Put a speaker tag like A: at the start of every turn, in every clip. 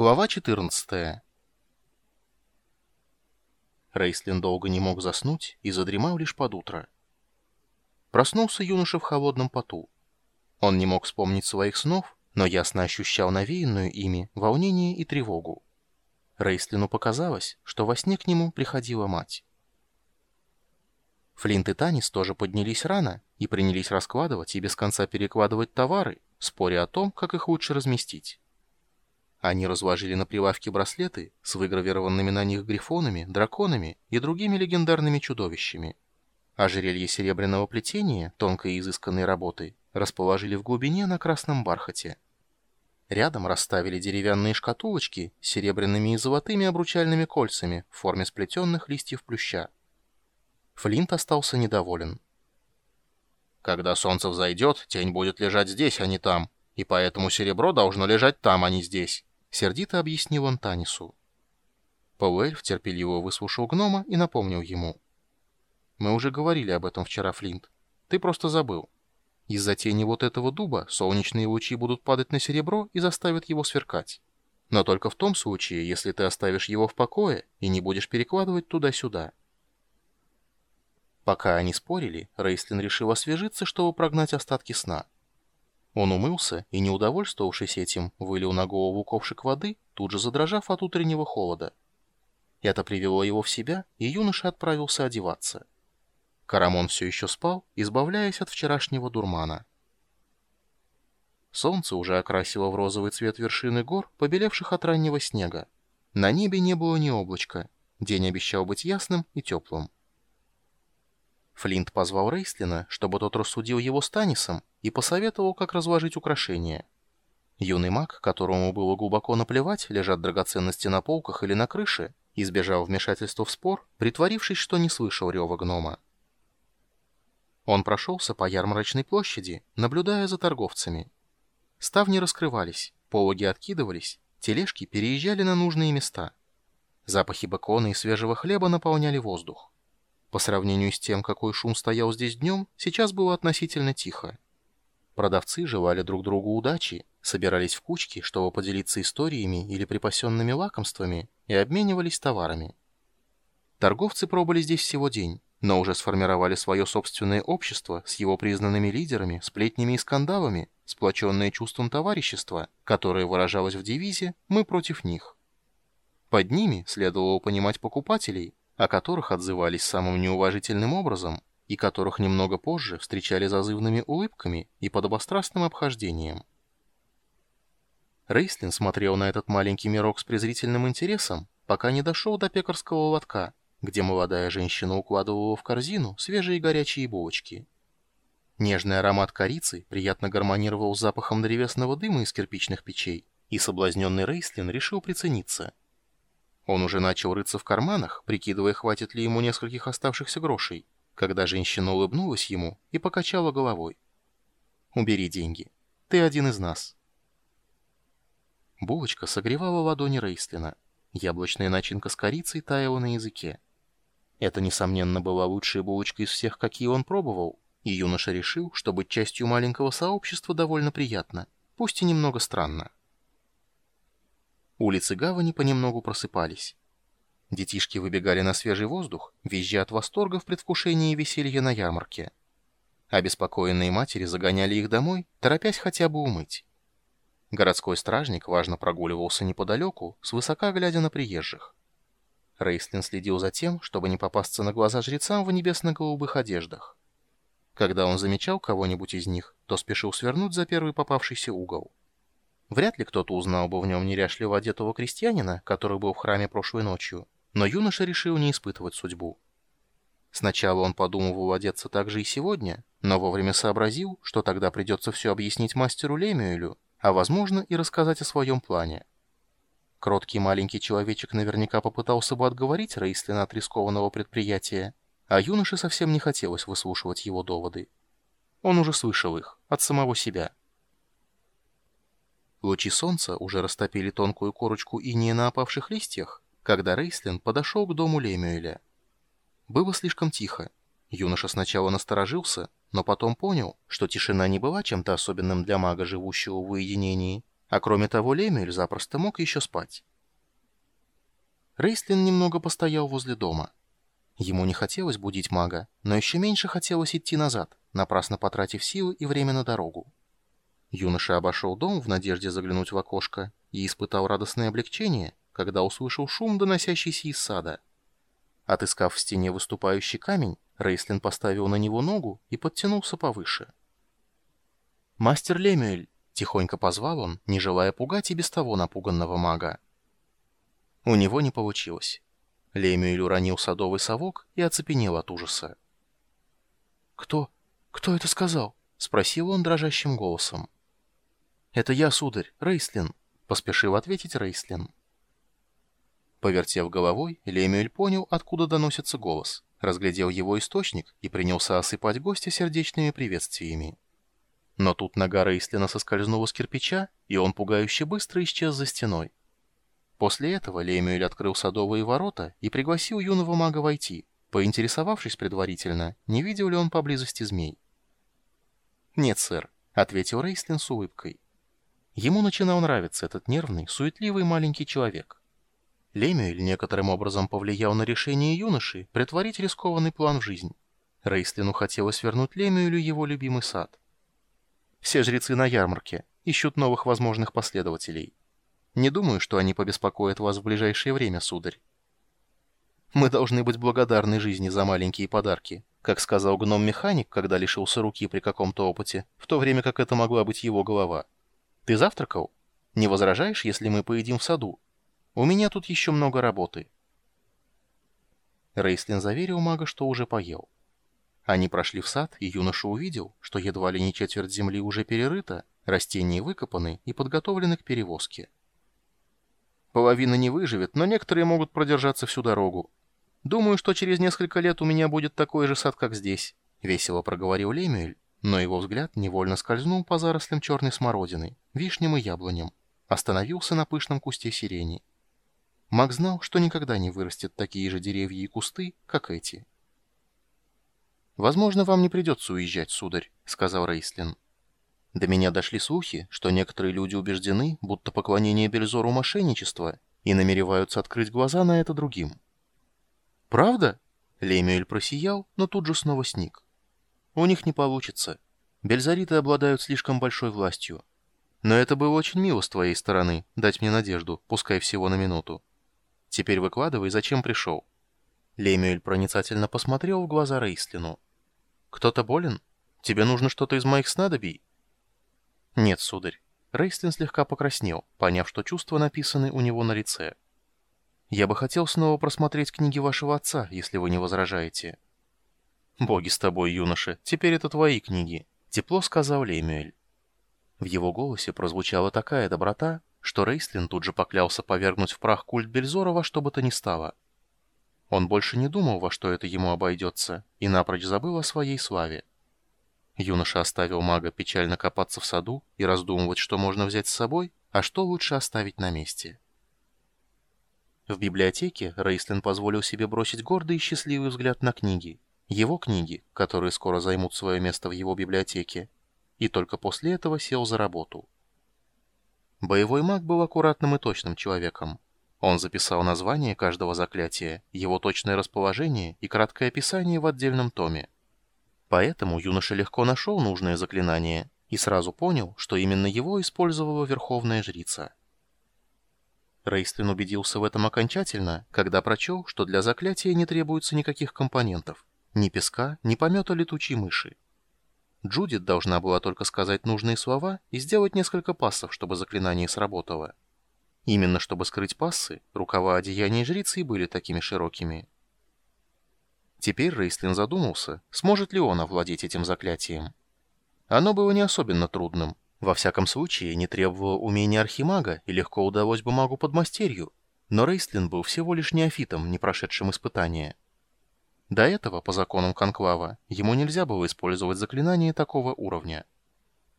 A: Глава 14 Рейслин долго не мог заснуть и задремал лишь под утро. Проснулся юноша в холодном поту. Он не мог вспомнить своих снов, но ясно ощущал навеянную ими волнение и тревогу. Рейслину показалось, что во сне к нему приходила мать. Флинт и Танис тоже поднялись рано и принялись раскладывать и без конца перекладывать товары, споря о том, как их лучше разместить. Они разложили на прилавке браслеты с выгравированными на них грифонами, драконами и другими легендарными чудовищами. Ожерелье серебряного плетения, тонкой и изысканной работы, расположили в глубине на красном бархате. Рядом расставили деревянные шкатулочки с серебряными и золотыми обручальными кольцами в форме сплетенных листьев плюща. Флинт остался недоволен. «Когда солнце взойдет, тень будет лежать здесь, а не там, и поэтому серебро должно лежать там, а не здесь». — сердито объяснил он Танису. Пауэльф терпеливо выслушал гнома и напомнил ему. «Мы уже говорили об этом вчера, Флинт. Ты просто забыл. Из-за тени вот этого дуба солнечные лучи будут падать на серебро и заставят его сверкать. Но только в том случае, если ты оставишь его в покое и не будешь перекладывать туда-сюда». Пока они спорили, Рейслин решил освежиться, чтобы прогнать остатки сна. Он умылся и, не удовольствовавшись этим, вылил на голову ковшик воды, тут же задрожав от утреннего холода. Это привело его в себя, и юноша отправился одеваться. Карамон все еще спал, избавляясь от вчерашнего дурмана. Солнце уже окрасило в розовый цвет вершины гор, побелевших от раннего снега. На небе не было ни облачка. День обещал быть ясным и теплым. Флинт позвал Рейслина, чтобы тот рассудил его с Танисом и посоветовал, как разложить украшения. Юный маг, которому было глубоко наплевать, лежат драгоценности на полках или на крыше, избежал вмешательства в спор, притворившись, что не слышал рева гнома. Он прошелся по ярмарочной площади, наблюдая за торговцами. Ставни раскрывались, пологи откидывались, тележки переезжали на нужные места. Запахи бекона и свежего хлеба наполняли воздух. По сравнению с тем, какой шум стоял здесь днем, сейчас было относительно тихо. Продавцы желали друг другу удачи, собирались в кучки, чтобы поделиться историями или припасенными лакомствами, и обменивались товарами. Торговцы пробыли здесь всего день, но уже сформировали свое собственное общество с его признанными лидерами, сплетнями и скандалами, сплоченное чувством товарищества, которое выражалось в девизе «Мы против них». Под ними следовало понимать покупателей, о которых отзывались самым неуважительным образом и которых немного позже встречали зазывными улыбками и подобострастным обхождением. Рейслин смотрел на этот маленький мирок с презрительным интересом, пока не дошел до пекарского лотка, где молодая женщина укладывала в корзину свежие горячие булочки. Нежный аромат корицы приятно гармонировал с запахом древесного дыма из кирпичных печей, и соблазненный Рейслин решил прицениться – он уже начал рыться в карманах, прикидывая, хватит ли ему нескольких оставшихся грошей, когда женщина улыбнулась ему и покачала головой. «Убери деньги. Ты один из нас». Булочка согревала ладони Рейстлина. Яблочная начинка с корицей таяла на языке. Это, несомненно, была лучшая булочка из всех, какие он пробовал, и юноша решил, что быть частью маленького сообщества довольно приятно, пусть и немного странно. Улицы гавани понемногу просыпались. Детишки выбегали на свежий воздух, визжа от восторга в предвкушении веселья на ярмарке. Обеспокоенные матери загоняли их домой, торопясь хотя бы умыть. Городской стражник важно прогуливался неподалеку, свысока глядя на приезжих. Рейслин следил за тем, чтобы не попасться на глаза жрецам в небесно-голубых одеждах. Когда он замечал кого-нибудь из них, то спешил свернуть за первый попавшийся угол. Вряд ли кто-то узнал бы в нем неряшливо одетого крестьянина, который был в храме прошлой ночью, но юноша решил не испытывать судьбу. Сначала он подумывал одеться так же и сегодня, но вовремя сообразил, что тогда придется все объяснить мастеру Лемюэлю, а возможно и рассказать о своем плане. Кроткий маленький человечек наверняка попытался бы отговорить Рейслина от рискованного предприятия, а юноше совсем не хотелось выслушивать его доводы. Он уже слышал их, от самого себя. Лучи солнца уже растопили тонкую корочку инея на опавших листьях, когда Рейслин подошел к дому Лемюэля. Было слишком тихо. Юноша сначала насторожился, но потом понял, что тишина не была чем-то особенным для мага, живущего в уединении. А кроме того, Лемюэль запросто мог еще спать. Рейслин немного постоял возле дома. Ему не хотелось будить мага, но еще меньше хотелось идти назад, напрасно потратив силы и время на дорогу. Юноша обошел дом в надежде заглянуть в окошко и испытал радостное облегчение, когда услышал шум, доносящийся из сада. Отыскав в стене выступающий камень, Рейслин поставил на него ногу и подтянулся повыше. «Мастер Лемюэль!» — тихонько позвал он, не желая пугать и без того напуганного мага. У него не получилось. Лемюэль уронил садовый совок и оцепенел от ужаса. «Кто? Кто это сказал?» — спросил он дрожащим голосом. «Это я, сударь, Рейслин», — поспешил ответить Рейслин. Повертев головой, Лемюэль понял, откуда доносится голос, разглядел его источник и принялся осыпать гостя сердечными приветствиями. Но тут нога Рейслина соскользнула с кирпича, и он пугающе быстро исчез за стеной. После этого Лемюэль открыл садовые ворота и пригласил юного мага войти, поинтересовавшись предварительно, не видел ли он поблизости змей. «Нет, сэр», — ответил Рейслин с улыбкой. Ему начинал нравиться этот нервный, суетливый маленький человек. Лемюэль некоторым образом повлиял на решение юноши притворить рискованный план в жизнь. Рейслину хотелось вернуть Лемюэлю его любимый сад. Все жрецы на ярмарке ищут новых возможных последователей. Не думаю, что они побеспокоят вас в ближайшее время, сударь. Мы должны быть благодарны жизни за маленькие подарки, как сказал гном-механик, когда лишился руки при каком-то опыте, в то время как это могла быть его голова. Ты завтракал? Не возражаешь, если мы поедим в саду? У меня тут еще много работы. Рейслин заверил мага, что уже поел. Они прошли в сад, и юноша увидел, что едва ли не четверть земли уже перерыта, растения выкопаны и подготовлены к перевозке. Половина не выживет, но некоторые могут продержаться всю дорогу. Думаю, что через несколько лет у меня будет такой же сад, как здесь», — весело проговорил Лемюэль, но его взгляд невольно скользнул по зарослям черной смородины, вишням и яблоням, остановился на пышном кусте сирени. Маг знал, что никогда не вырастет такие же деревья и кусты, как эти. «Возможно, вам не придется уезжать, сударь», — сказал Рейслин. До меня дошли слухи, что некоторые люди убеждены, будто поклонение Бельзору мошенничество, и намереваются открыть глаза на это другим. «Правда?» Лемюэль просиял, но тут же снова сник. «У них не получится. Бельзариты обладают слишком большой властью. Но это было очень мило с твоей стороны, дать мне надежду, пускай всего на минуту. Теперь выкладывай, зачем пришел». Лемюэль проницательно посмотрел в глаза Рейслину. «Кто-то болен? Тебе нужно что-то из моих снадобий?» «Нет, сударь». Рейстлин слегка покраснел, поняв, что чувства написаны у него на лице. «Я бы хотел снова просмотреть книги вашего отца, если вы не возражаете». «Боги с тобой, юноша, теперь это твои книги», — тепло сказал Лемюэль. В его голосе прозвучала такая доброта, что Рейстлин тут же поклялся повергнуть в прах культ Бельзора во что бы то ни стало. Он больше не думал, во что это ему обойдется, и напрочь забыл о своей славе. Юноша оставил мага печально копаться в саду и раздумывать, что можно взять с собой, а что лучше оставить на месте. В библиотеке Рейстлин позволил себе бросить гордый и счастливый взгляд на книги. Его книги, которые скоро займут свое место в его библиотеке. И только после этого сел за работу. Боевой маг был аккуратным и точным человеком. Он записал название каждого заклятия, его точное расположение и краткое описание в отдельном томе. Поэтому юноша легко нашел нужное заклинание и сразу понял, что именно его использовала Верховная Жрица. Рейстлин убедился в этом окончательно, когда прочел, что для заклятия не требуется никаких компонентов, ни песка, ни помета летучей мыши. Джудит должна была только сказать нужные слова и сделать несколько пассов, чтобы заклинание сработало. Именно чтобы скрыть пассы, рукава одеяния жрицы и были такими широкими. Теперь Рейстлин задумался, сможет ли он овладеть этим заклятием. Оно было не особенно трудным. Во всяком случае, не требовало умения архимага и легко удалось бы магу подмастерью. Но Рейстлин был всего лишь неофитом, не прошедшим испытания. До этого, по законам Конклава, ему нельзя было использовать заклинание такого уровня.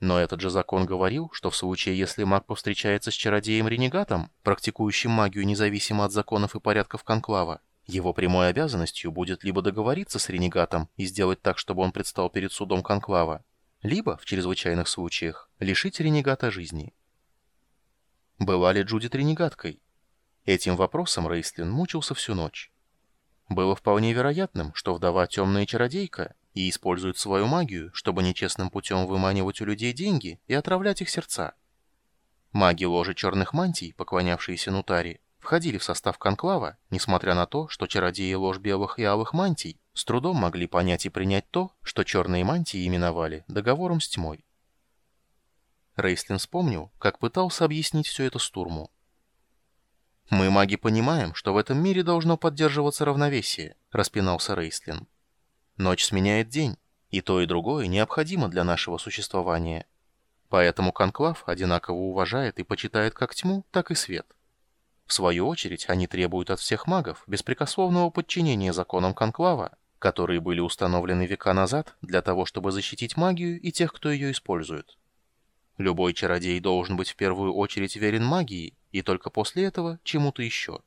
A: Но этот же закон говорил, что в случае, если маг повстречается с чародеем-ренегатом, практикующим магию независимо от законов и порядков Конклава, его прямой обязанностью будет либо договориться с ренегатом и сделать так, чтобы он предстал перед судом Конклава, либо, в чрезвычайных случаях, лишить ренегата жизни. Была ли Джудит ренегаткой? Этим вопросом Рейслин мучился всю ночь. Было вполне вероятным, что вдова темная чародейка и использует свою магию, чтобы нечестным путем выманивать у людей деньги и отравлять их сердца. Маги ложи черных мантий, поклонявшиеся Нутари, входили в состав конклава, несмотря на то, что чародеи ложь белых и алых мантий с трудом могли понять и принять то, что черные мантии именовали договором с тьмой. Рейслин вспомнил, как пытался объяснить все это Стурму. «Мы, маги, понимаем, что в этом мире должно поддерживаться равновесие», — распинался Рейслин. «Ночь сменяет день, и то и другое необходимо для нашего существования. Поэтому Конклав одинаково уважает и почитает как тьму, так и свет. В свою очередь, они требуют от всех магов беспрекословного подчинения законам Конклава, которые были установлены века назад для того, чтобы защитить магию и тех, кто ее использует. Любой чародей должен быть в первую очередь верен магии, и только после этого чему-то еще.